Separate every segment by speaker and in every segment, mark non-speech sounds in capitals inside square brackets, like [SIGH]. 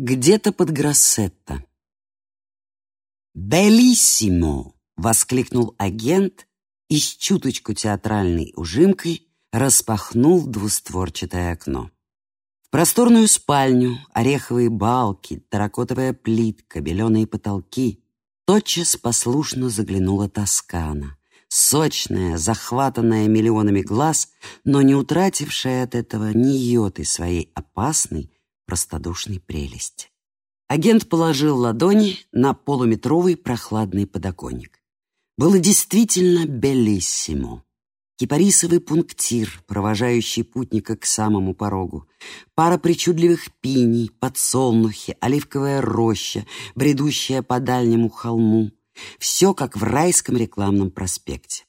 Speaker 1: Где-то под Гроссетто. «Белиссимо!» — воскликнул агент и с чуточку театральной ужимкой распахнул двустворчатое окно. В просторную спальню, ореховые балки, таракотовая плитка, беленые потолки тотчас послушно заглянула Тоскана, сочная, захватанная миллионами глаз, но не утратившая от этого ни йоты своей опасной, простодушной прелести. Агент положил ладони на полуметровый прохладный подоконник. Было действительно белиссимо. Кипарисовый пунктир, провожающий путника к самому порогу, пара причудливых пиней, подсолнухи, оливковая роща, бредущая по дальнему холму. Все как в райском рекламном проспекте.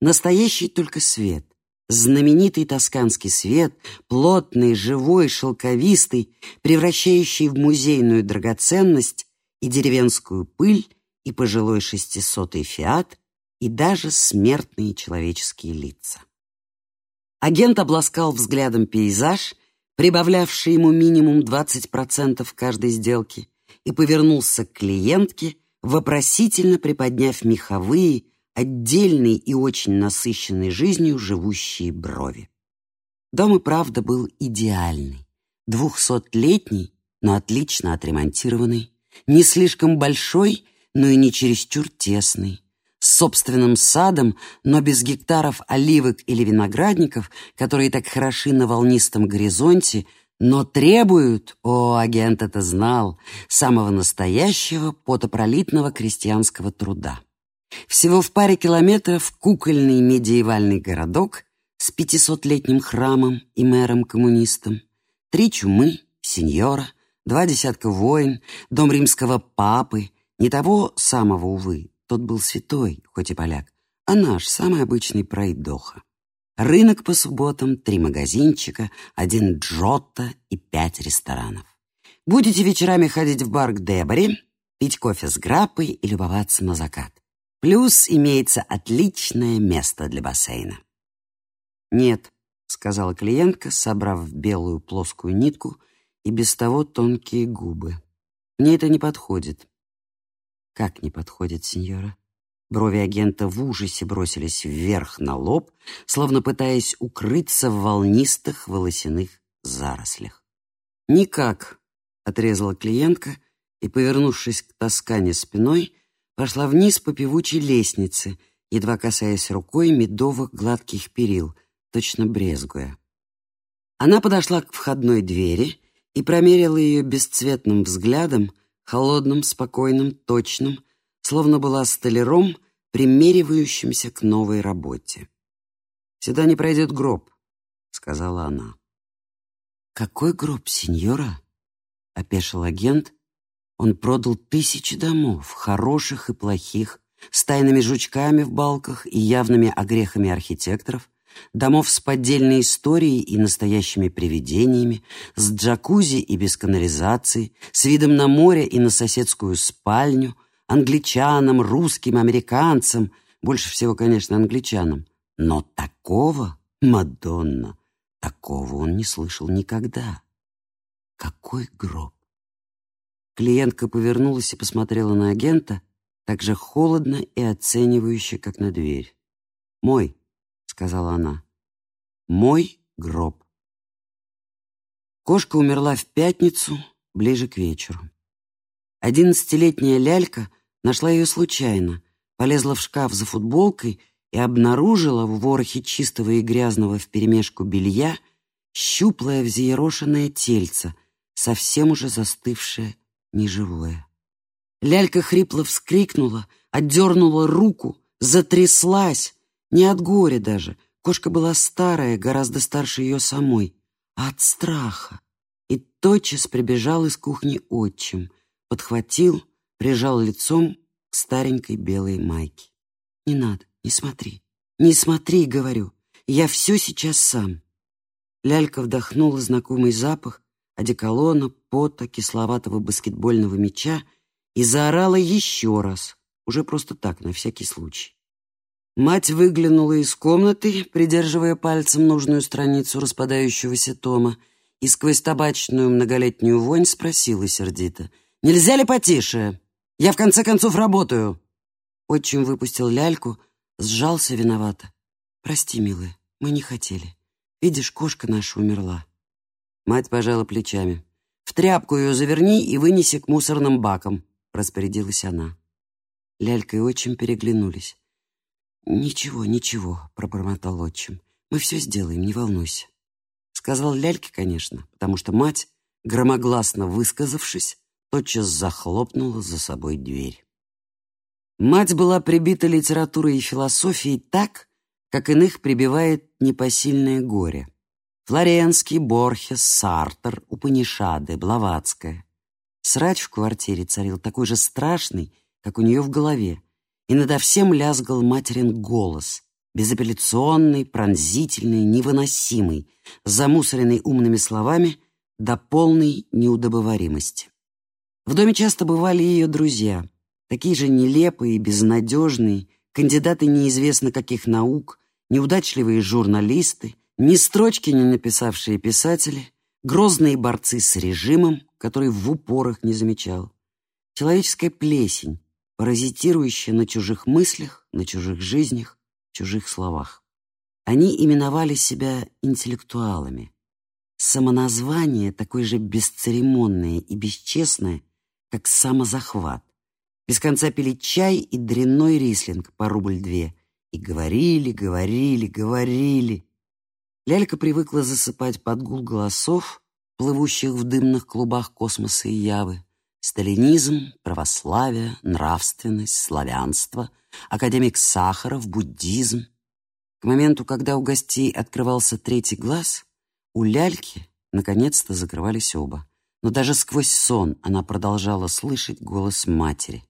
Speaker 1: Настоящий только свет, знаменитый тосканский свет, плотный, живой, шелковистый, превращающий в музейную драгоценность и деревенскую пыль, и пожилой шестисотый фиат, и даже смертные человеческие лица. Агент обласкал взглядом пейзаж, прибавлявший ему минимум 20% каждой сделки, и повернулся к клиентке, вопросительно приподняв меховые, отдельной и очень насыщенной жизнью живущие брови. Дом и правда был идеальный, двухсотлетний, но отлично отремонтированный, не слишком большой, но и не чересчур тесный, с собственным садом, но без гектаров оливок или виноградников, которые так хороши на волнистом горизонте, но требуют, о, агент это знал, самого настоящего потопролитного крестьянского труда. Всего в паре километров кукольный медиевальный городок с пятисотлетним храмом и мэром-коммунистом, три чумы, сеньора, два десятка войн, дом римского папы, не того самого, увы, тот был святой, хоть и поляк, а наш, самый обычный пройдоха. Рынок по субботам, три магазинчика, один джотто и пять ресторанов. Будете вечерами ходить в бар к Деборе, пить кофе с граппой и любоваться на закат. Плюс имеется отличное место для бассейна. «Нет», — сказала клиентка, собрав белую плоскую нитку и без того тонкие губы. «Мне это не подходит». «Как не подходит, сеньора?» Брови агента в ужасе бросились вверх на лоб, словно пытаясь укрыться в волнистых волосяных зарослях. «Никак», — отрезала клиентка и, повернувшись к Тоскане спиной, пошла вниз по певучей лестнице, едва касаясь рукой медовых гладких перил, точно брезгуя. Она подошла к входной двери и промерила ее бесцветным взглядом, холодным, спокойным, точным, словно была столяром, примеривающимся к новой работе. «Сюда не пройдет гроб», — сказала она. «Какой гроб, сеньора?» — опешил агент, он продал тысячи домов, хороших и плохих, с тайными жучками в балках и явными огрехами архитекторов, домов с поддельной историей и настоящими привидениями, с джакузи и без канализации, с видом на море и на соседскую спальню, англичанам, русским, американцам, больше всего, конечно, англичанам. Но такого, Мадонна, такого он не слышал никогда. Какой гроб! Клиентка повернулась и посмотрела на агента так же холодно и оценивающе, как на дверь. «Мой», — сказала она, — «мой гроб». Кошка умерла в пятницу, ближе к вечеру. Одиннадцатилетняя лялька нашла ее случайно, полезла в шкаф за футболкой и обнаружила в ворохе чистого и грязного вперемешку белья щуплое взъерошенное тельце, совсем уже застывшее неживое. Лялька хрипло вскрикнула, отдернула руку, затряслась. Не от горя даже. Кошка была старая, гораздо старше ее самой, а от страха. И тотчас прибежал из кухни отчим, подхватил, прижал лицом к старенькой белой майке. «Не надо, не смотри, не смотри, — говорю, — я все сейчас сам». Лялька вдохнула знакомый запах, одеколона, пота, кисловатого баскетбольного мяча и заорала еще раз, уже просто так, на всякий случай. Мать выглянула из комнаты, придерживая пальцем нужную страницу распадающегося тома, и сквозь табачную многолетнюю вонь спросила сердито. «Нельзя ли потише? Я в конце концов работаю!» Отчим выпустил ляльку, сжался виновато. «Прости, милая, мы не хотели. Видишь, кошка наша умерла». Мать пожала плечами. «В тряпку ее заверни и вынеси к мусорным бакам», — распорядилась она. Лялька и отчим переглянулись. «Ничего, ничего», — пробормотал отчим. «Мы все сделаем, не волнуйся». Сказал Ляльке, конечно, потому что мать, громогласно высказавшись, тотчас захлопнула за собой дверь. Мать была прибита литературой и философией так, как иных прибивает непосильное горе. Флоренский, Борхес, Сартер, Упанишады, Блаватская. Срач в квартире царил такой же страшный, как у нее в голове, и надо всем лязгал материн голос, безапелляционный, пронзительный, невыносимый, замусоренный умными словами до полной неудобоваримости. В доме часто бывали ее друзья, такие же нелепые и безнадежные, кандидаты неизвестно каких наук, неудачливые журналисты, ни строчки не написавшие писатели, грозные борцы с режимом, который в упорах не замечал. Человеческая плесень, паразитирующая на чужих мыслях, на чужих жизнях, чужих словах. Они именовали себя интеллектуалами. Самоназвание такое же бесцеремонное и бесчестное, как самозахват. Без конца пили чай и дрянной рислинг по рубль две. И говорили, говорили, говорили. Лялька привыкла засыпать под гул голосов, плывущих в дымных клубах космоса и явы. Сталинизм, православие, нравственность, славянство — академик Сахаров, буддизм. К моменту, когда у гостей открывался третий глаз, у ляльки наконец-то закрывались оба. Но даже сквозь сон она продолжала слышать голос матери.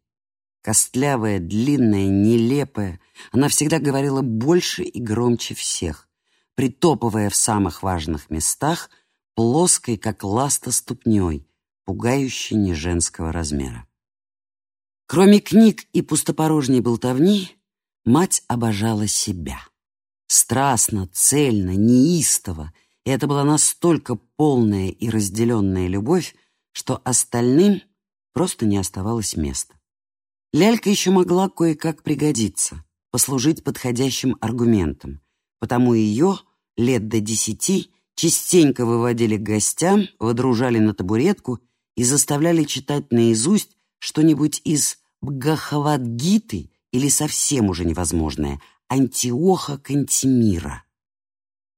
Speaker 1: Костлявая, длинная, нелепая, она всегда говорила больше и громче всех, притопывая в самых важных местах, плоской, как ласта ступней, пугающей неженского размера. Кроме книг и пустопорожней болтовни, мать обожала себя. Страстно, цельно, неистово, и это была настолько полная и разделенная любовь, что остальным просто не оставалось места. Лялька еще могла кое-как пригодиться, послужить подходящим аргументом, потому ее лет до десяти частенько выводили к гостям, водружали на табуретку и заставляли читать наизусть что-нибудь из Бхагавадгиты или совсем уже невозможное Антиоха Кантимира.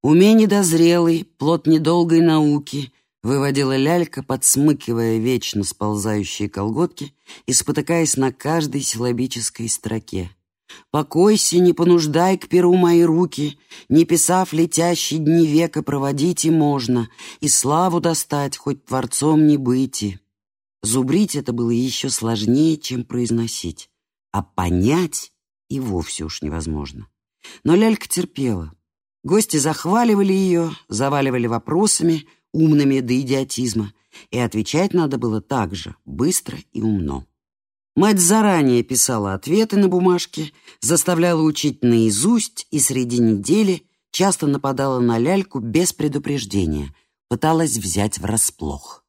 Speaker 1: Умение дозрелый, плод недолгой науки, выводила лялька, подсмыкивая вечно сползающие колготки и спотыкаясь на каждой силабической строке. «Покойся, не понуждай к перу мои руки, не писав летящие дни века проводить и можно, и славу достать, хоть творцом не быти». Зубрить это было еще сложнее, чем произносить, а понять и вовсе уж невозможно. Но лялька терпела. Гости захваливали ее, заваливали вопросами, умными до идиотизма, и отвечать надо было так же, быстро и умно. Мать заранее писала ответы на бумажке, заставляла учить наизусть и среди недели часто нападала на ляльку без предупреждения, пыталась взять врасплох.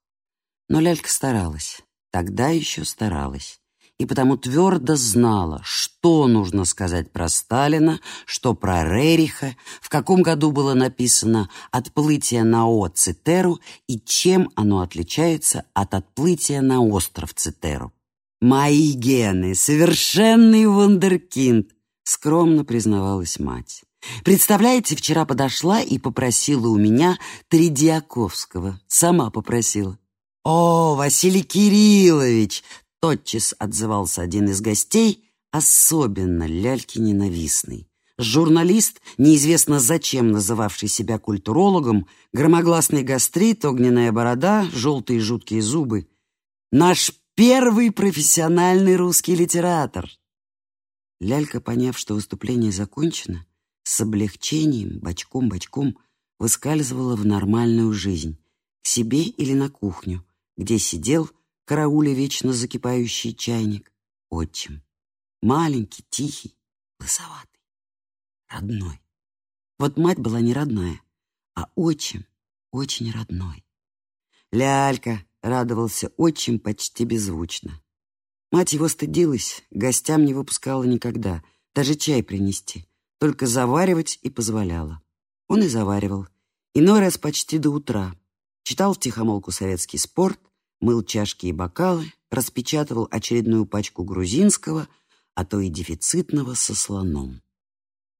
Speaker 1: Но лялька старалась, тогда еще старалась, и потому твердо знала, что нужно сказать про Сталина, что про Рериха, в каком году было написано «Отплытие на О Цитеру» и чем оно отличается от отплытия на остров Цитеру. «Мои гены, совершенный вундеркинд», — скромно признавалась мать. «Представляете, вчера подошла и попросила у меня Тридиаковского. Сама попросила. «О, Василий Кириллович!» — тотчас отзывался один из гостей, особенно ляльки ненавистный. Журналист, неизвестно зачем называвший себя культурологом, громогласный гастрит, огненная борода, желтые жуткие зубы. «Наш первый профессиональный русский литератор!» Лялька, поняв, что выступление закончено, с облегчением, бочком-бочком, выскальзывала в нормальную жизнь, к себе или на кухню, где сидел, карауля вечно закипающий чайник, отчим. Маленький, тихий, лысоватый, родной. Вот мать была не родная, а отчим очень родной. «Лялька!» — радовался очень почти беззвучно. Мать его стыдилась, гостям не выпускала никогда, даже чай принести, только заваривать и позволяла. Он и заваривал, иной раз почти до утра. Читал втихомолку советский спорт, мыл чашки и бокалы, распечатывал очередную пачку грузинского, а то и дефицитного со слоном.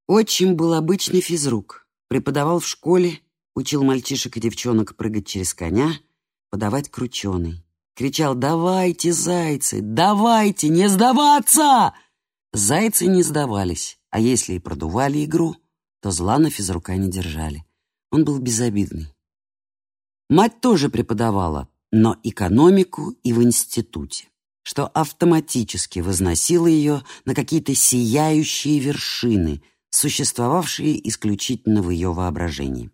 Speaker 1: Отчим был обычный физрук, преподавал в школе, учил мальчишек и девчонок прыгать через коня, подавать крученый. Кричал «Давайте, зайцы, давайте, не сдаваться!» Зайцы не сдавались, а если и продували игру, то зла на физрука не держали. Он был безобидный. Мать тоже преподавала, но экономику и в институте, что автоматически возносило ее на какие-то сияющие вершины, существовавшие исключительно в ее воображении.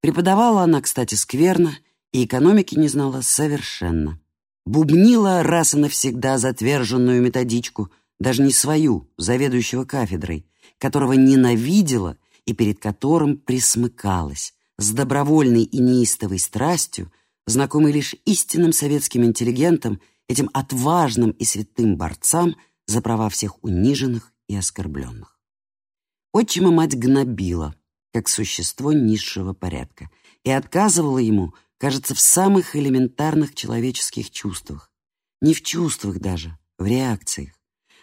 Speaker 1: Преподавала она, кстати, скверно, и экономики не знала совершенно. Бубнила раз и навсегда затверженную методичку, даже не свою, заведующего кафедрой, которого ненавидела и перед которым присмыкалась, с добровольной и неистовой страстью, знакомый лишь истинным советским интеллигентам, этим отважным и святым борцам за права всех униженных и оскорбленных. Отчима мать гнобила, как существо низшего порядка, и отказывала ему, кажется, в самых элементарных человеческих чувствах. Не в чувствах даже, в реакциях.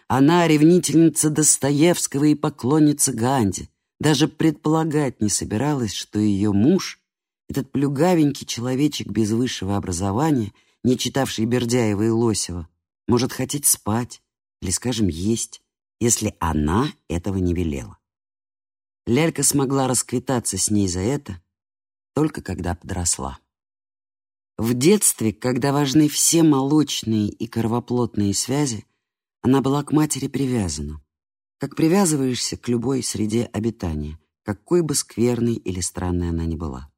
Speaker 1: Она ревнительница Достоевского и поклонница Ганди. Даже предполагать не собиралась, что ее муж этот плюгавенький человечек без высшего образования, не читавший Бердяева и Лосева, может хотеть спать или, скажем, есть, если она этого не велела. Лялька смогла расквитаться с ней за это только когда подросла. В детстве, когда важны все молочные и кровоплотные связи, она была к матери привязана, как привязываешься к любой среде обитания, какой бы скверной или странной она ни была.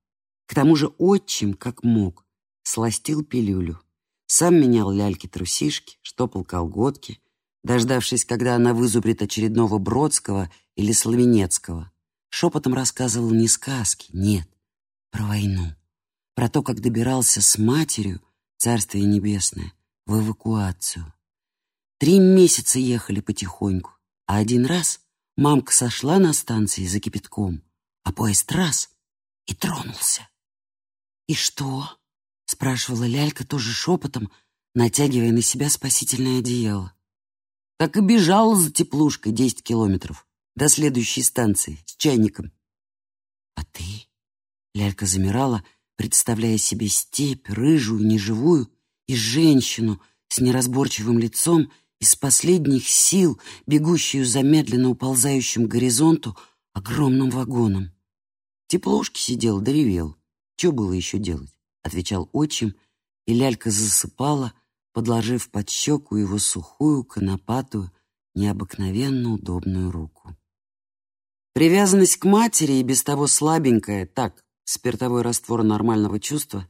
Speaker 1: К тому же отчим, как мог, сластил пилюлю. Сам менял ляльки трусишки, штопал колготки, дождавшись, когда она вызубрит очередного Бродского или Славенецкого. Шепотом рассказывал не сказки, нет, про войну. Про то, как добирался с матерью, Царствие Небесное, в эвакуацию. Три месяца ехали потихоньку, а один раз мамка сошла на станции за кипятком, а поезд раз и тронулся. «И что?» — спрашивала Лялька тоже шепотом, натягивая на себя спасительное одеяло. Так и бежала за теплушкой десять километров до следующей станции с чайником. «А ты?» — Лялька замирала, представляя себе степь, рыжую, неживую, и женщину с неразборчивым лицом из последних сил, бегущую за медленно уползающим горизонту огромным вагоном. В теплушке сидел, доревел. Что было еще делать? Отвечал отчим, и лялька засыпала, подложив под щеку его сухую, конопатую, необыкновенно удобную руку. Привязанность к матери и без того слабенькая, так, спиртовой раствор нормального чувства,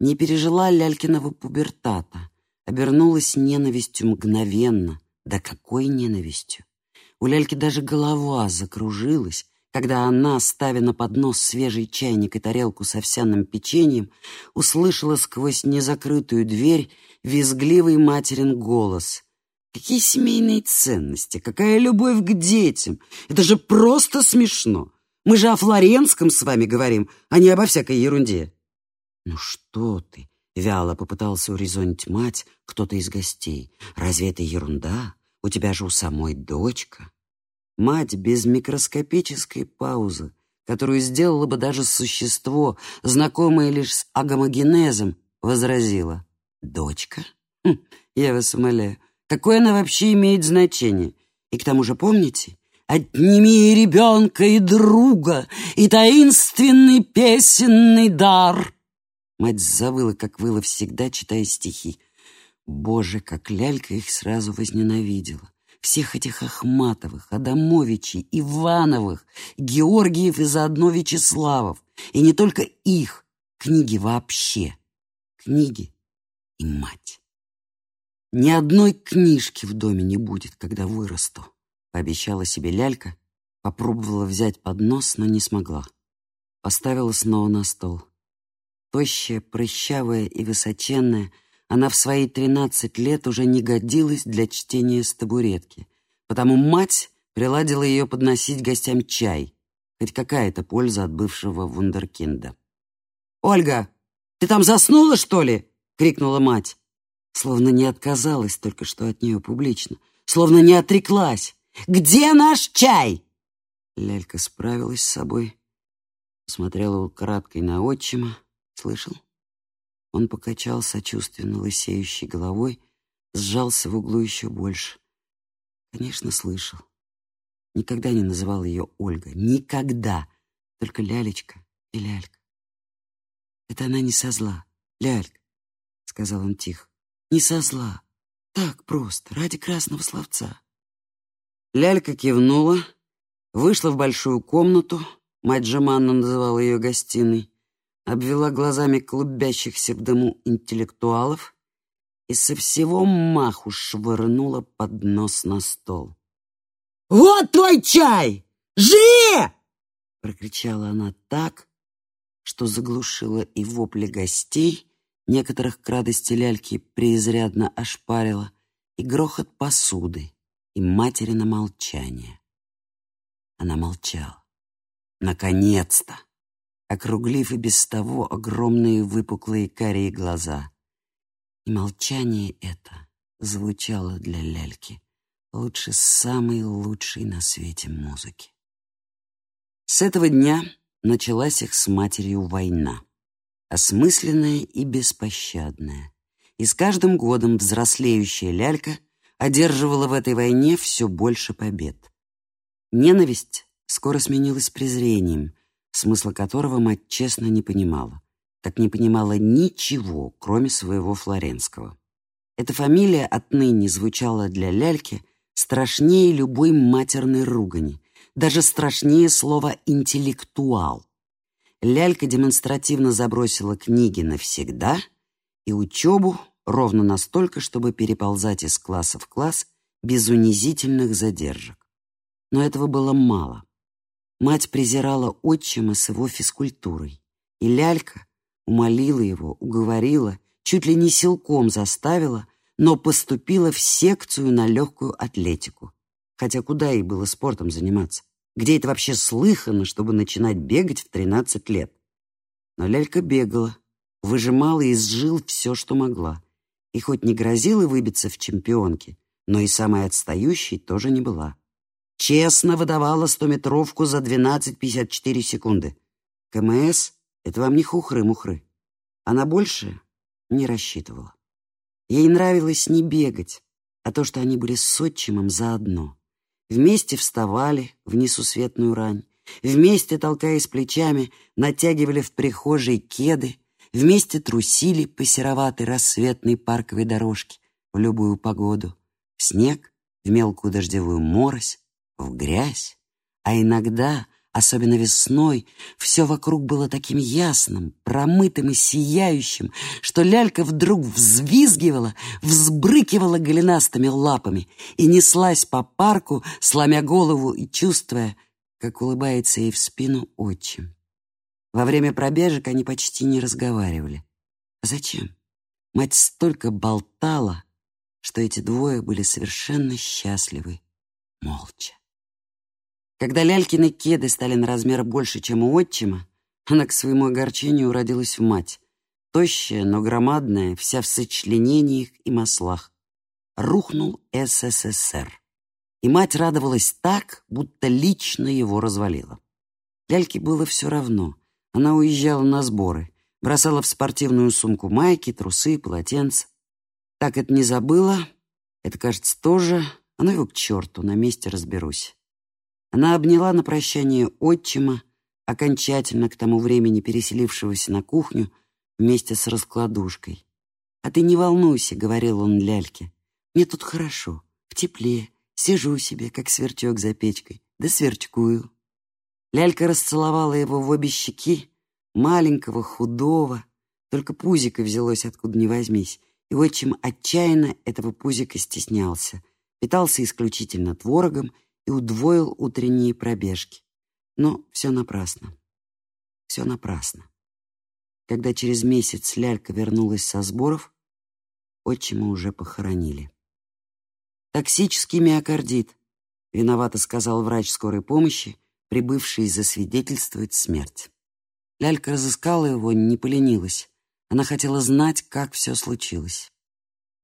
Speaker 1: не пережила лялькиного пубертата, обернулась ненавистью мгновенно. Да какой ненавистью! У ляльки даже голова закружилась, когда она, ставя на поднос свежий чайник и тарелку с овсяным печеньем, услышала сквозь незакрытую дверь визгливый материн голос. «Какие семейные ценности! Какая любовь к детям! Это же просто смешно! Мы же о Флоренском с вами говорим, а не обо всякой ерунде!» «Ну что ты!» — вяло попытался урезонить мать кто-то из гостей. «Разве это ерунда? У тебя же у самой дочка!» Мать без микроскопической паузы, которую сделало бы даже существо, знакомое лишь с агомогенезом, возразила. «Дочка? Хм, я вас умоляю, какое она вообще имеет значение? И к тому же помните, «Отними ребенка и друга, и таинственный песенный дар!» Мать завыла, как выла всегда, читая стихи. Боже, как лялька их сразу возненавидела всех этих Ахматовых, Адамовичей, Ивановых, Георгиев и заодно Вячеславов. И не только их, книги вообще. Книги и мать. Ни одной книжки в доме не будет, когда вырасту, пообещала себе лялька, попробовала взять поднос, но не смогла. Поставила снова на стол. Тощая, прыщавая и высоченная, она в свои тринадцать лет уже не годилась для чтения с табуретки, потому мать приладила ее подносить гостям чай, хоть какая-то польза от бывшего вундеркинда. «Ольга, ты там заснула, что ли?» — крикнула мать. Словно не отказалась только что от нее публично, словно не отреклась. «Где наш чай?» Лялька справилась с собой, посмотрела украдкой на отчима. Слышал? Он покачал сочувственно лысеющей головой, сжался в углу еще больше. Конечно, слышал. Никогда не называл ее Ольга. Никогда. Только Лялечка и Лялька. Это она не со зла. Лялька, — сказал он тихо. Не со зла. Так просто, ради красного словца. Лялька кивнула, вышла в большую комнату, мать Джаманна называла ее гостиной, обвела глазами клубящихся в дыму интеллектуалов и со всего маху швырнула под нос на стол. «Вот твой чай! Жри!» — прокричала она так, что заглушила и вопли гостей, некоторых к радости ляльки преизрядно ошпарила, и грохот посуды, и материна молчание. Она молчала. Наконец-то! Округлив и без того огромные выпуклые карие глаза. И молчание это звучало для ляльки лучше самой лучшей на свете музыки. С этого дня началась их с матерью война осмысленная и беспощадная. И с каждым годом взрослеющая лялька одерживала в этой войне все больше побед. Ненависть скоро сменилась презрением, смысла которого мать честно не понимала, как не понимала ничего, кроме своего флоренского. Эта фамилия отныне звучала для ляльки страшнее любой матерной ругани, даже страшнее слова «интеллектуал», Лялька демонстративно забросила книги навсегда и учебу ровно настолько, чтобы переползать из класса в класс без унизительных задержек. Но этого было мало. Мать презирала отчима с его физкультурой, и лялька умолила его, уговорила, чуть ли не силком заставила, но поступила в секцию на легкую атлетику. Хотя куда ей было спортом заниматься? Где это вообще слыхано, чтобы начинать бегать в 13 лет? Но лялька бегала, выжимала из жил все, что могла. И хоть не грозила выбиться в чемпионки, но и самой отстающей тоже не была. Честно выдавала стометровку за 12,54 секунды. КМС — это вам не хухры-мухры. Она больше не рассчитывала. Ей нравилось не бегать, а то, что они были с отчимом заодно. Вместе вставали в несусветную рань, вместе, толкаясь плечами, натягивали в прихожей кеды, вместе трусили по сероватой рассветной парковой дорожке в любую погоду, в снег, в мелкую дождевую морось, в грязь, а иногда Особенно весной все вокруг было таким ясным, промытым и сияющим, что лялька вдруг взвизгивала, взбрыкивала голенастыми лапами и неслась по парку, сломя голову и чувствуя, как улыбается ей в спину отчим. Во время пробежек они почти не разговаривали. А зачем? Мать столько болтала, что эти двое были совершенно счастливы, молча. Когда лялькины кеды стали на размер больше, чем у отчима, она к своему огорчению родилась в мать. Тощая, но громадная, вся в сочленениях и маслах. Рухнул СССР. И мать радовалась так, будто лично его развалила. Ляльке было все равно. Она уезжала на сборы, бросала в спортивную сумку майки, трусы, полотенца. Так это не забыла, это, кажется, тоже, а ну его к черту, на месте разберусь. Она обняла на прощание отчима, окончательно к тому времени переселившегося на кухню вместе с раскладушкой. «А ты не волнуйся», — говорил он ляльке. «Мне тут хорошо, в тепле, сижу себе, как сверчок за печкой, да сверчкую». Лялька расцеловала его в обе щеки, маленького, худого, только пузико взялось откуда ни возьмись, и отчим отчаянно этого пузика стеснялся, питался исключительно творогом и удвоил утренние пробежки. Но все напрасно. Все напрасно. когда через месяц лялька вернулась со сборов, отчима уже похоронили. «Токсический миокардит», — виновато сказал врач скорой помощи, прибывший засвидетельствовать смерть. Лялька разыскала его, не поленилась. Она хотела знать, как все случилось.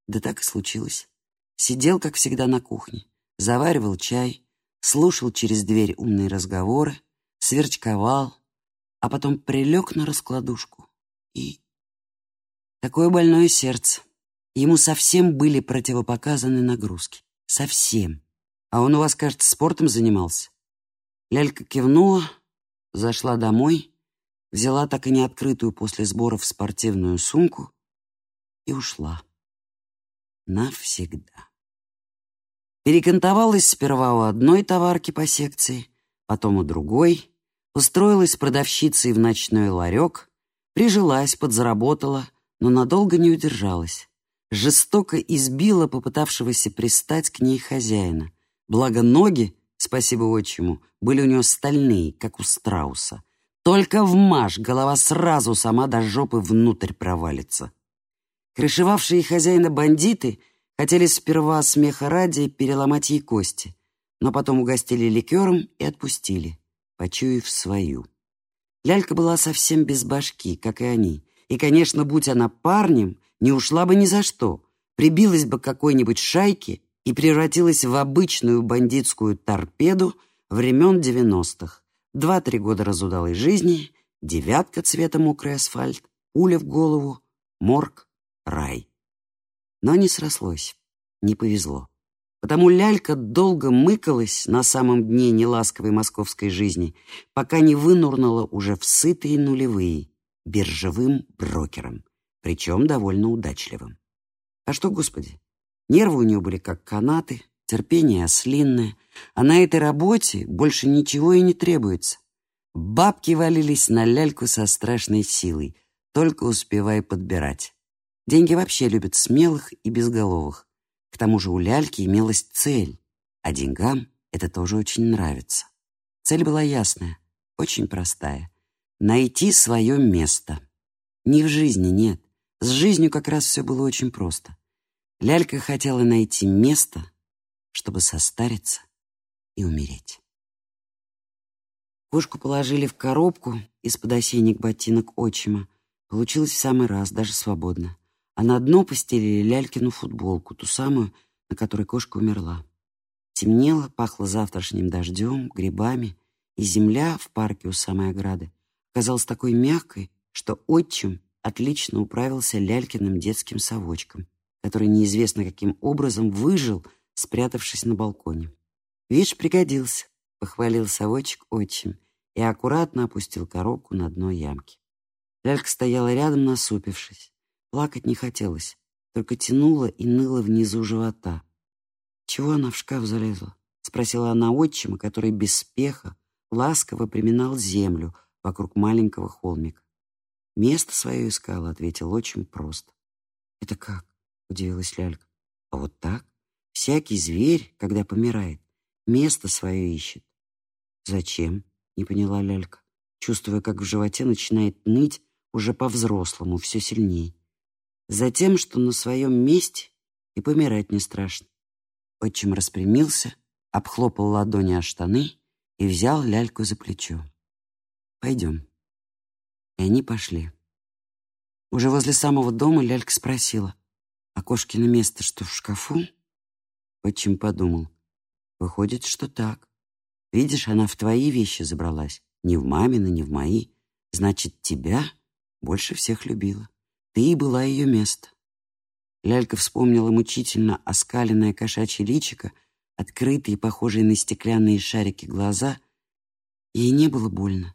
Speaker 1: Да так и случилось. Сидел, как всегда, на кухне, заваривал чай, слушал через дверь умные разговоры, сверчковал, а потом прилег на раскладушку и... Такое больное сердце. Ему совсем были противопоказаны нагрузки. Совсем. А он у вас, кажется, спортом занимался. Лялька кивнула, зашла домой, взяла так и не открытую после сборов спортивную сумку и ушла. Навсегда. Перекантовалась сперва у одной товарки по секции, потом у другой, устроилась продавщицей в ночной ларек, прижилась, подзаработала, но надолго не удержалась. Жестоко избила попытавшегося пристать к ней хозяина. Благо ноги спасибо отчиму, были у него стальные, как у страуса. Только вмажь, голова сразу сама до жопы внутрь провалится. Крышевавшие хозяина бандиты хотели сперва смеха ради переломать ей кости, но потом угостили ликером и отпустили, почуяв свою. Лялька была совсем без башки, как и они. И, конечно, будь она парнем, не ушла бы ни за что, прибилась бы к какой-нибудь шайке и превратилась в обычную бандитскую торпеду времен девяностых. Два-три года разудалой жизни, девятка цвета мокрый асфальт, пуля в голову, морг, рай. Но не срослось, не повезло. Потому лялька долго мыкалась на самом дне неласковой московской жизни, пока не вынурнула уже в сытые нулевые биржевым брокером, причем довольно удачливым. А что, господи, Нервы у нее были как канаты, терпение ослинное, а на этой работе больше ничего и не требуется. Бабки валились на ляльку со страшной силой, только успевай подбирать. Деньги вообще любят смелых и безголовых. К тому же у ляльки имелась цель, а деньгам это тоже очень нравится. Цель была ясная, очень простая — найти свое место. Не в жизни, нет. С жизнью как раз все было очень просто. Лялька хотела найти место, чтобы состариться и умереть. Кошку положили в коробку из-под осенних ботинок отчима. Получилось в самый раз, даже свободно. А на дно постелили лялькину футболку, ту самую, на которой кошка умерла. Темнело, пахло завтрашним дождем, грибами, и земля в парке у самой ограды казалась такой мягкой, что отчим отлично управился лялькиным детским совочком, который неизвестно каким образом выжил, спрятавшись на балконе. «Видишь, пригодился», — похвалил совочек отчим и аккуратно опустил коробку на дно ямки. Лялька стояла рядом, насупившись. Плакать не хотелось, только тянула и ныла внизу живота. «Чего она в шкаф залезла?» — спросила она отчима, который без спеха ласково приминал землю вокруг маленького холмика. «Место свое искала», — ответил очень просто. «Это как?» Удивилась Лялька. А вот так? Всякий зверь, когда помирает, место свое ищет. Зачем? Не поняла Лялька, чувствуя, как в животе начинает ныть уже по-взрослому, все сильнее. Затем, что на своем месте и помирать не страшно. Отчим распрямился, обхлопал ладони о штаны и взял ляльку за плечо. «Пойдем». И они пошли. Уже возле самого дома лялька спросила. А кошкино место что, в шкафу? Отчим подумал. Выходит, что так. Видишь, она в твои вещи забралась. Не в мамины, не в мои. Значит, тебя больше всех любила. Ты и была ее место. Лялька вспомнила мучительно оскаленное кошачье личико, открытые, похожие на стеклянные шарики глаза. Ей не было больно.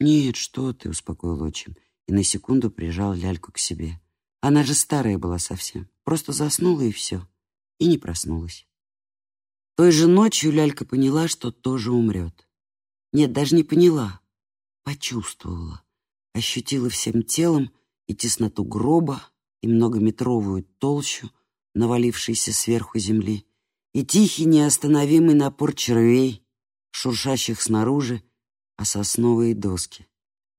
Speaker 1: «Нет, что ты», — успокоил отчим, и на секунду прижал ляльку к себе. Она же старая была совсем. Просто заснула и все. И не проснулась. Той же ночью Лялька поняла, что тоже умрет. Нет, даже не поняла. Почувствовала. Ощутила всем телом и тесноту гроба, и многометровую толщу, навалившейся сверху земли, и тихий неостановимый напор червей, шуршащих снаружи, а сосновые доски.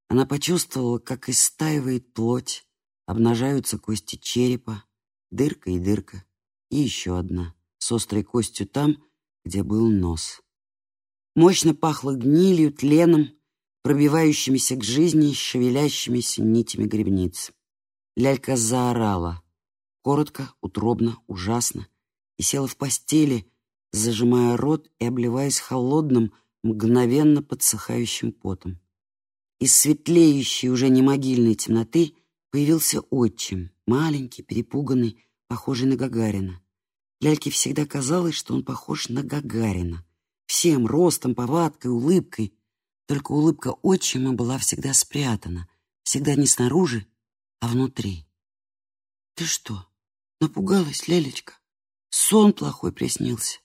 Speaker 1: Она почувствовала, как истаивает плоть, обнажаются кости черепа, дырка и дырка, и еще одна, с острой костью там, где был нос. Мощно пахло гнилью, тленом, пробивающимися к жизни, шевелящимися нитями гребниц. Лялька заорала, коротко, утробно, ужасно, и села в постели, зажимая рот и обливаясь холодным, мгновенно подсыхающим потом. Из светлеющей уже не могильной темноты появился отчим, маленький, перепуганный, похожий на Гагарина. Ляльке всегда казалось, что он похож на Гагарина. Всем ростом, повадкой, улыбкой. Только улыбка отчима была всегда спрятана, всегда не снаружи, а внутри. «Ты что, напугалась, Лялечка? Сон плохой приснился».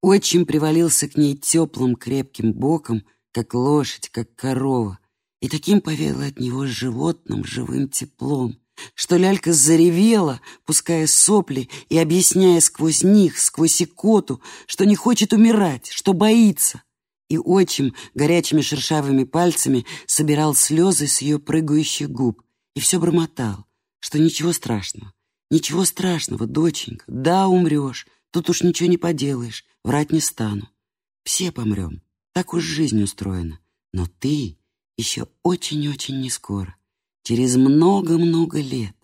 Speaker 1: Отчим привалился к ней теплым крепким боком, как лошадь, как корова, и таким повеяло от него животным живым теплом, что лялька заревела, пуская сопли и объясняя сквозь них, сквозь икоту, что не хочет умирать, что боится. И отчим горячими шершавыми пальцами собирал слезы с ее прыгающих губ и все бормотал, что ничего страшного, ничего страшного, доченька, да, умрешь, тут уж ничего не поделаешь, врать не стану. Все помрем, так уж жизнь устроена, но ты еще очень-очень не скоро через много-много лет,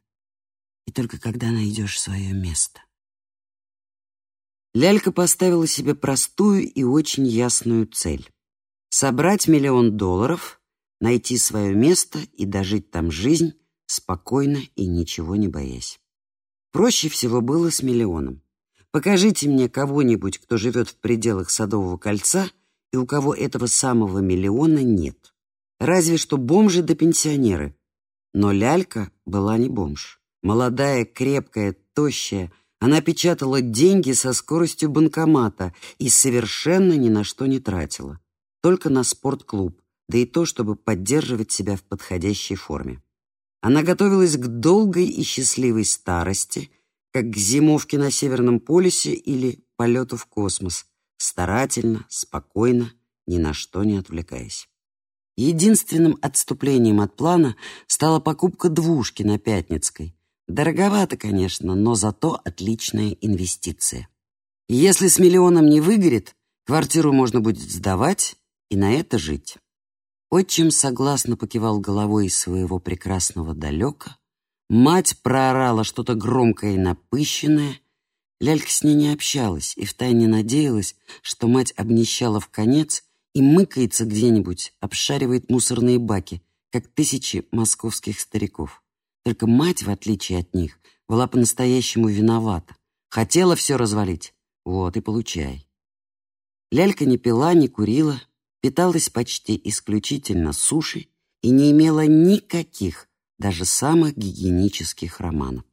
Speaker 1: и только когда найдешь свое место. Лялька поставила себе простую и очень ясную цель — собрать миллион долларов, найти свое место и дожить там жизнь спокойно и ничего не боясь. Проще всего было с миллионом. Покажите мне кого-нибудь, кто живет в пределах Садового кольца и у кого этого самого миллиона нет. Разве что бомжи да пенсионеры, но лялька была не бомж. Молодая, крепкая, тощая, она печатала деньги со скоростью банкомата и совершенно ни на что не тратила. Только на спортклуб, да и то, чтобы поддерживать себя в подходящей форме. Она готовилась к долгой и счастливой старости, как к зимовке на Северном полюсе или полету в космос, старательно, спокойно, ни на что не отвлекаясь. Единственным отступлением от плана стала покупка двушки на Пятницкой. Дороговато, конечно, но зато отличная инвестиция. если с миллионом не выгорит, квартиру можно будет сдавать и на это жить. Отчим согласно покивал головой из своего прекрасного далека. Мать проорала что-то громкое и напыщенное. Лялька с ней не общалась и втайне надеялась, что мать обнищала в конец и мыкается где-нибудь, обшаривает мусорные баки, как тысячи московских стариков. Только мать, в отличие от них, была по-настоящему виновата. Хотела все развалить. Вот и получай. Лялька не пила, не курила, питалась почти исключительно суши и не имела никаких, даже самых гигиенических романов.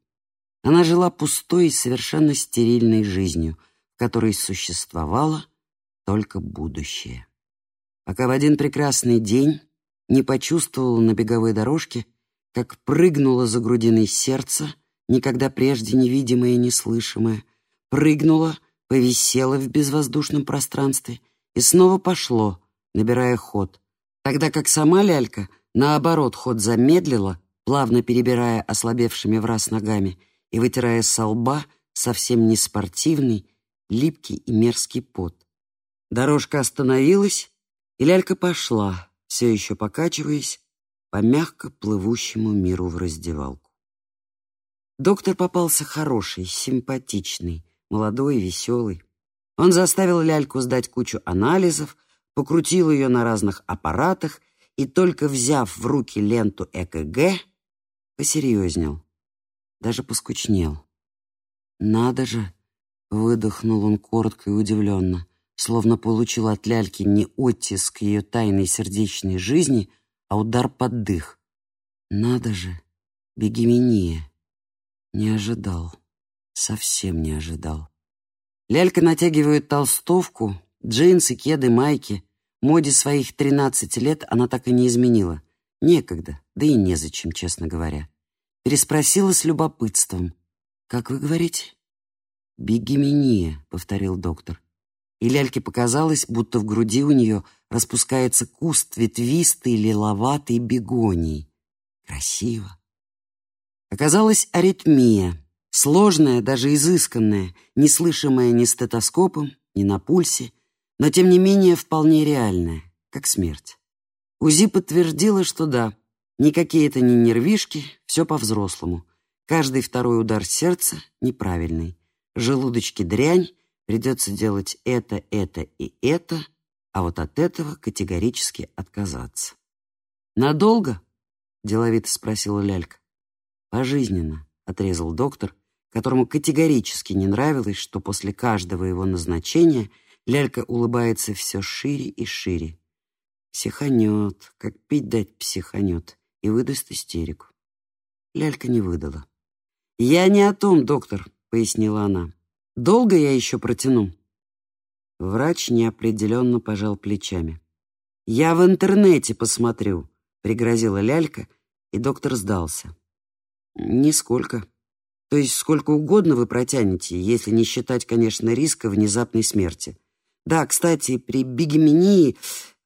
Speaker 1: Она жила пустой и совершенно стерильной жизнью, в которой существовало только будущее пока в один прекрасный день не почувствовала на беговой дорожке, как прыгнуло за грудиной сердце, никогда прежде невидимое и неслышимое, прыгнуло, повисело в безвоздушном пространстве и снова пошло, набирая ход, тогда как сама лялька, наоборот, ход замедлила, плавно перебирая ослабевшими в раз ногами и вытирая со лба совсем не спортивный, липкий и мерзкий пот. Дорожка остановилась, и лялька пошла, все еще покачиваясь, по мягко плывущему миру в раздевалку. Доктор попался хороший, симпатичный, молодой, веселый. Он заставил ляльку сдать кучу анализов, покрутил ее на разных аппаратах и, только взяв в руки ленту ЭКГ, посерьезнел, даже поскучнел. «Надо же!» — выдохнул он коротко и удивленно словно получил от ляльки не оттиск ее тайной сердечной жизни, а удар под дых. Надо же, бегемения. Не ожидал, совсем не ожидал. Лялька натягивает толстовку, джинсы, кеды, майки. Моде своих тринадцати лет она так и не изменила. Некогда, да и незачем, честно говоря. Переспросила с любопытством. «Как вы говорите?» «Бигемения», — повторил доктор. И Ляльке показалось, будто в груди у нее распускается куст ветвистой лиловатой бегонии. Красиво. Оказалась аритмия, сложная, даже изысканная, неслышимая ни стетоскопом, ни на пульсе, но, тем не менее, вполне реальная, как смерть. УЗИ подтвердила, что да, никакие это не нервишки, все по-взрослому. Каждый второй удар сердца неправильный. Желудочки дрянь, придется делать это, это и это, а вот от этого категорически отказаться. «Надолго?» — деловито спросила Лялька. «Пожизненно», — отрезал доктор, которому категорически не нравилось, что после каждого его назначения Лялька улыбается все шире и шире. Психанет, как пить дать психанет, и выдаст истерику. Лялька не выдала. «Я не о том, доктор», — пояснила она. «Долго я еще протяну?» Врач неопределенно пожал плечами. «Я в интернете посмотрю», — пригрозила Лялька, и доктор сдался. «Нисколько. То есть сколько угодно вы протянете, если не считать, конечно, риска внезапной смерти. Да, кстати, при бигемении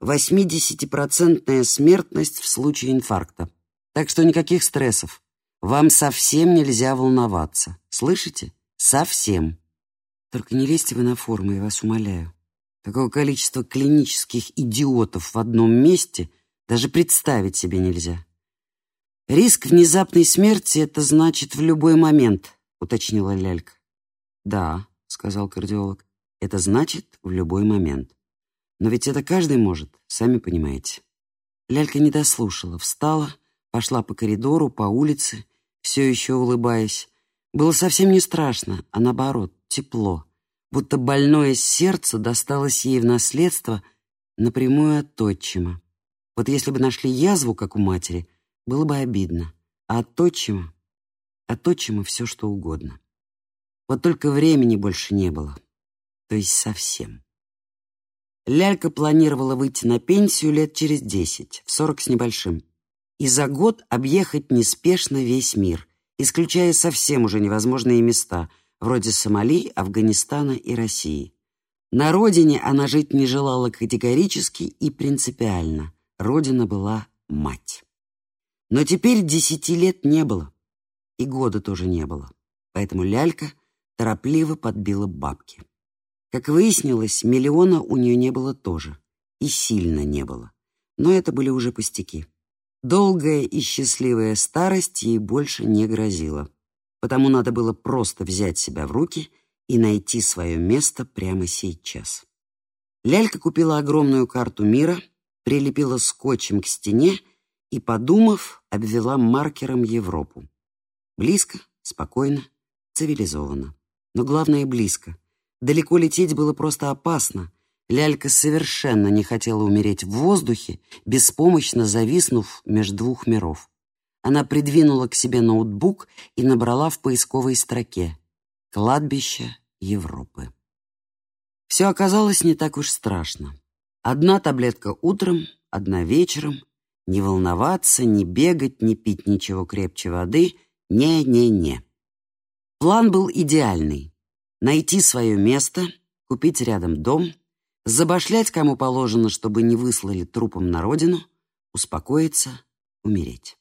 Speaker 1: 80% смертность в случае инфаркта. Так что никаких стрессов. Вам совсем нельзя волноваться. Слышите? Совсем. Только не лезьте вы на форму, я вас умоляю. Такого количества клинических идиотов в одном месте даже представить себе нельзя. Риск внезапной смерти — это значит в любой момент, уточнила Лялька. Да, сказал кардиолог, это значит в любой момент. Но ведь это каждый может, сами понимаете. Лялька не дослушала, встала, пошла по коридору, по улице, все еще улыбаясь. Было совсем не страшно, а наоборот, тепло, будто больное сердце досталось ей в наследство напрямую от отчима. Вот если бы нашли язву, как у матери, было бы обидно. А от отчима, от отчима все что угодно. Вот только времени больше не было. То есть совсем. Лялька планировала выйти на пенсию лет через десять, в сорок с небольшим, и за год объехать неспешно весь мир, исключая совсем уже невозможные места, вроде Сомали, Афганистана и России. На родине она жить не желала категорически и принципиально. Родина была мать. Но теперь десяти лет не было, и года тоже не было, поэтому лялька торопливо подбила бабки. Как выяснилось, миллиона у нее не было тоже. И сильно не было. Но это были уже пустяки. Долгая и счастливая старость ей больше не грозила. Потому надо было просто взять себя в руки и найти свое место прямо сейчас. Лялька купила огромную карту мира, прилепила скотчем к стене и, подумав, обвела маркером Европу. Близко, спокойно, цивилизованно. Но главное — близко. Далеко лететь было просто опасно. Лялька совершенно не хотела умереть в воздухе, беспомощно зависнув между двух миров. Она придвинула к себе ноутбук и набрала в поисковой строке «Кладбище Европы». Все оказалось не так уж страшно. Одна таблетка утром, одна вечером. Не волноваться, не бегать, не пить ничего крепче воды. Не-не-не. План был идеальный найти свое место, купить рядом дом, забашлять кому положено, чтобы не выслали трупом на родину, успокоиться, умереть.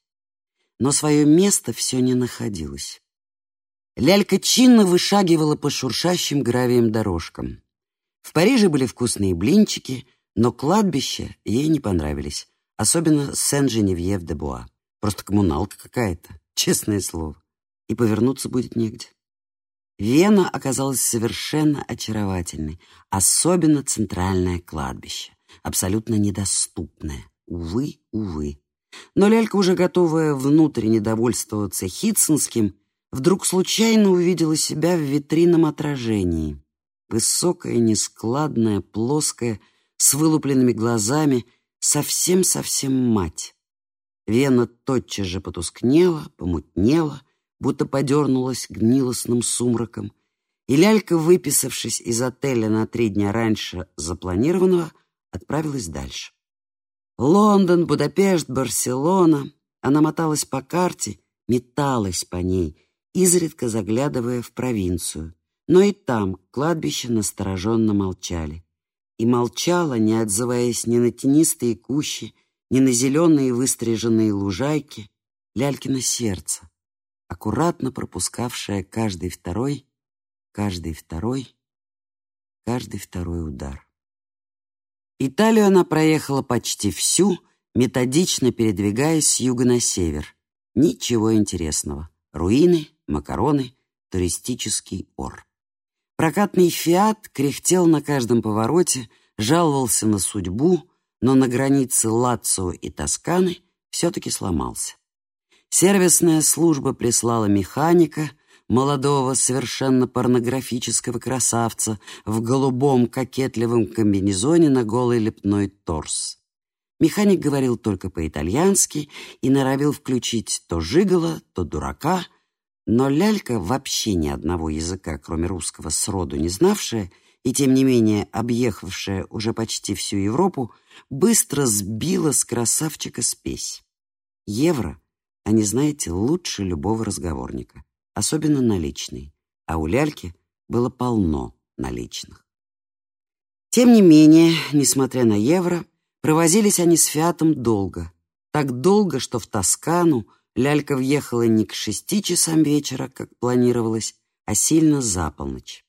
Speaker 1: Но свое место все не находилось. Лялька чинно вышагивала по шуршащим гравием дорожкам. В Париже были вкусные блинчики, но кладбища ей не понравились, особенно Сен-Женевьев-де-Буа. Просто коммуналка какая-то, [LAUGHS] честное слово. И повернуться будет негде. Вена оказалась совершенно очаровательной, особенно центральное кладбище, абсолютно недоступное. Увы, увы. Но лялька, уже готовая внутренне довольствоваться Хитсонским, вдруг случайно увидела себя в витринном отражении. Высокая, нескладная, плоская, с вылупленными глазами, совсем-совсем мать. Вена тотчас же потускнела, помутнела — будто подернулась гнилостным сумраком, и лялька, выписавшись из отеля на три дня раньше запланированного, отправилась дальше. Лондон, Будапешт, Барселона. Она моталась по карте, металась по ней, изредка заглядывая в провинцию. Но и там кладбище настороженно молчали. И молчало, не отзываясь ни на тенистые кущи, ни на зеленые выстриженные лужайки, Лялькино сердце, аккуратно пропускавшее каждый второй, каждый второй, каждый второй удар. Италию она проехала почти всю, методично передвигаясь с юга на север. Ничего интересного. Руины, макароны, туристический ор. Прокатный «Фиат» кряхтел на каждом повороте, жаловался на судьбу, но на границе Лацио и Тосканы все-таки сломался. Сервисная служба прислала механика, молодого, совершенно порнографического красавца в голубом кокетливом комбинезоне на голый лепной торс. Механик говорил только по-итальянски и норовил включить то жигала, то дурака, но лялька, вообще ни одного языка, кроме русского, сроду не знавшая и, тем не менее, объехавшая уже почти всю Европу, быстро сбила с красавчика спесь. Евро, они, знаете, лучше любого разговорника особенно наличные, а у ляльки было полно наличных. Тем не менее, несмотря на евро, провозились они с Фиатом долго. Так долго, что в Тоскану лялька въехала не к шести часам вечера, как планировалось, а сильно за полночь.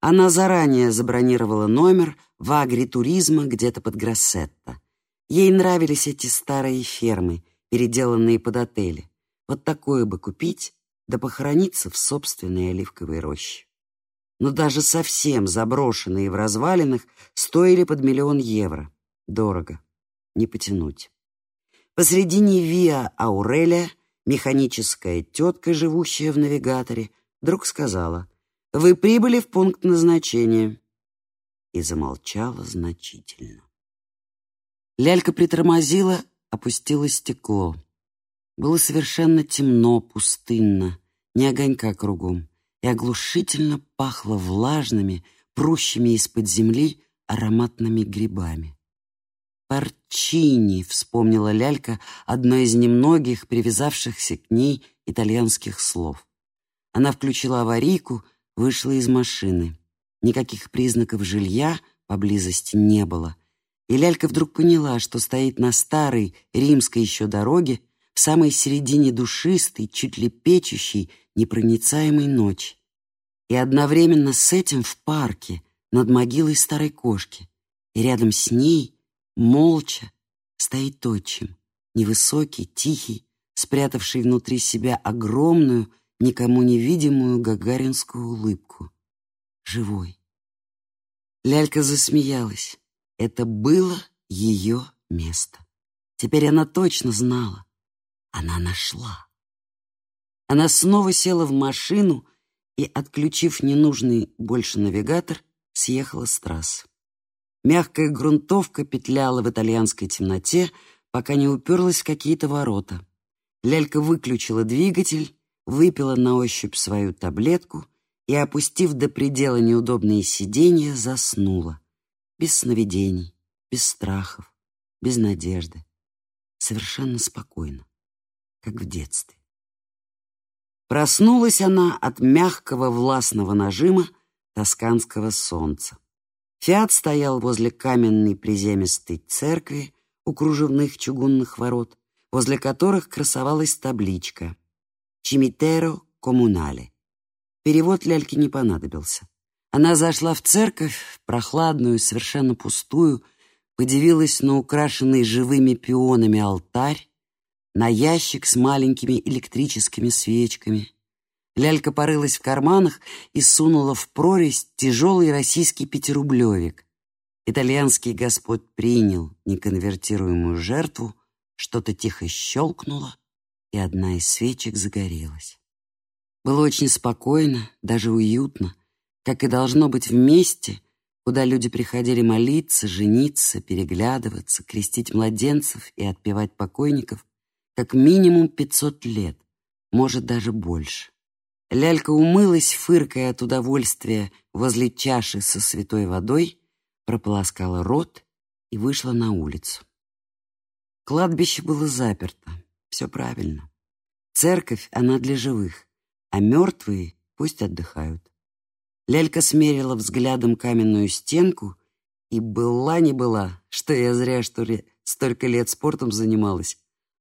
Speaker 1: Она заранее забронировала номер в агритуризма где-то под Гроссетто. Ей нравились эти старые фермы, переделанные под отели. Вот такое бы купить да похорониться в собственной оливковой роще. Но даже совсем заброшенные в развалинах стоили под миллион евро. Дорого. Не потянуть. Посредине Виа Аурелия механическая тетка, живущая в навигаторе, вдруг сказала «Вы прибыли в пункт назначения» и замолчала значительно. Лялька притормозила, опустила стекло. Было совершенно темно, пустынно, ни огонька кругом, и оглушительно пахло влажными, прущими из-под земли ароматными грибами. «Порчини», — вспомнила Лялька, одно из немногих привязавшихся к ней итальянских слов. Она включила аварийку, вышла из машины. Никаких признаков жилья поблизости не было. И Лялька вдруг поняла, что стоит на старой римской еще дороге, в самой середине душистой, чуть ли печущей, непроницаемой ночи. И одновременно с этим в парке, над могилой старой кошки. И рядом с ней, молча, стоит отчим, невысокий, тихий, спрятавший внутри себя огромную, никому невидимую гагаринскую улыбку. Живой. Лялька засмеялась. Это было ее место. Теперь она точно знала. Она нашла. Она снова села в машину и, отключив ненужный больше навигатор, съехала с трассы. Мягкая грунтовка петляла в итальянской темноте, пока не уперлась в какие-то ворота. Лялька выключила двигатель, выпила на ощупь свою таблетку и, опустив до предела неудобные сиденья, заснула. Без сновидений, без страхов, без надежды. Совершенно спокойно как в детстве. Проснулась она от мягкого властного нажима тосканского солнца. Фиат стоял возле каменной приземистой церкви у кружевных чугунных ворот, возле которых красовалась табличка «Чимитеро коммунале». Перевод ляльки не понадобился. Она зашла в церковь, прохладную, совершенно пустую, подивилась на украшенный живыми пионами алтарь, на ящик с маленькими электрическими свечками. Лялька порылась в карманах и сунула в прорезь тяжелый российский пятирублевик. Итальянский господь принял неконвертируемую жертву, что-то тихо щелкнуло, и одна из свечек загорелась. Было очень спокойно, даже уютно, как и должно быть в месте, куда люди приходили молиться, жениться, переглядываться, крестить младенцев и отпевать покойников как минимум пятьсот лет, может, даже больше. Лялька умылась, фыркая от удовольствия возле чаши со святой водой, прополоскала рот и вышла на улицу. Кладбище было заперто. Все правильно. Церковь, она для живых, а мертвые пусть отдыхают. Лялька смерила взглядом каменную стенку и была не была, что я зря, что ли, столько лет спортом занималась,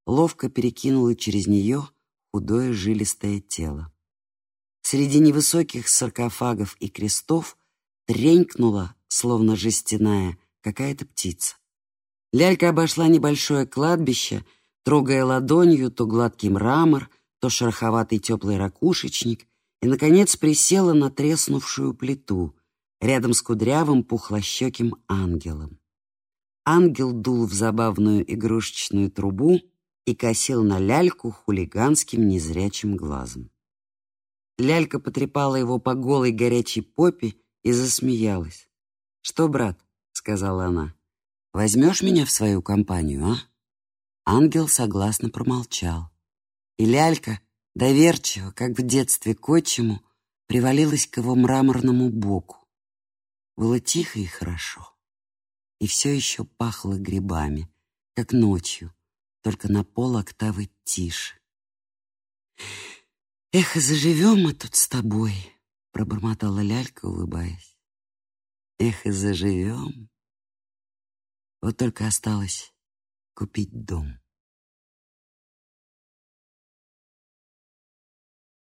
Speaker 1: ловко перекинула через нее худое жилистое тело. Среди невысоких саркофагов и крестов тренькнула, словно жестяная, какая-то птица. Лялька обошла небольшое кладбище, трогая ладонью то гладкий мрамор, то шероховатый теплый ракушечник, и, наконец, присела на треснувшую плиту рядом с кудрявым пухлощеким ангелом. Ангел дул в забавную игрушечную трубу и косил на ляльку хулиганским незрячим глазом. Лялька потрепала его по голой горячей попе и засмеялась. «Что, брат?» — сказала она. «Возьмешь меня в свою компанию, а?» Ангел согласно промолчал. И лялька, доверчиво, как в детстве к отчиму, привалилась к его мраморному боку. Было тихо и хорошо и все еще пахло грибами, как ночью, только на пол октавы тише. «Эх, и заживем мы тут с тобой», — пробормотала лялька, улыбаясь. «Эх, и заживем». Вот только осталось купить дом.